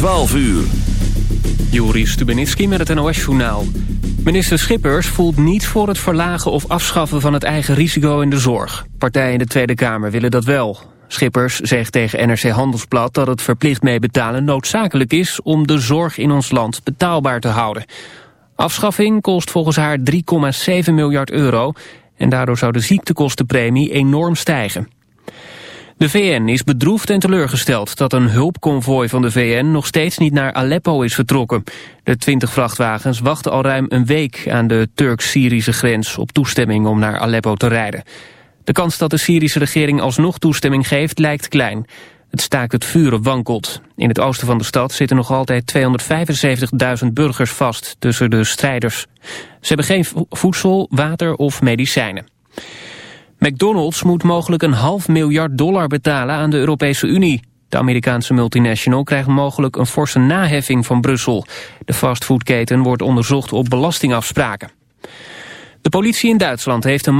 12 uur. Juri Stubenitski met het NOS-journaal. Minister Schippers voelt niet voor het verlagen of afschaffen van het eigen risico in de zorg. Partijen in de Tweede Kamer willen dat wel. Schippers zegt tegen NRC Handelsblad dat het verplicht meebetalen noodzakelijk is om de zorg in ons land betaalbaar te houden. Afschaffing kost volgens haar 3,7 miljard euro en daardoor zou de ziektekostenpremie enorm stijgen. De VN is bedroefd en teleurgesteld dat een hulpconvooi van de VN nog steeds niet naar Aleppo is vertrokken. De 20 vrachtwagens wachten al ruim een week aan de Turk-Syrische grens op toestemming om naar Aleppo te rijden. De kans dat de Syrische regering alsnog toestemming geeft lijkt klein. Het staakt het vuren wankelt. In het oosten van de stad zitten nog altijd 275.000 burgers vast tussen de strijders. Ze hebben geen voedsel, water of medicijnen. McDonald's moet mogelijk een half miljard dollar betalen aan de Europese Unie. De Amerikaanse multinational krijgt mogelijk een forse naheffing van Brussel. De fastfoodketen wordt onderzocht op belastingafspraken. De politie in Duitsland heeft een